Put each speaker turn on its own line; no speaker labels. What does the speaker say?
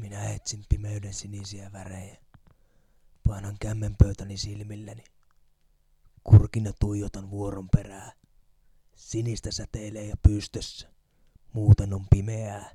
Minä etsin pimeyden sinisiä värejä. Painan kämmenpöytäni silmilläni. Kurkina tuijotan vuoron perää. Sinistä säteilee ja pyystössä. Muuten on pimeää.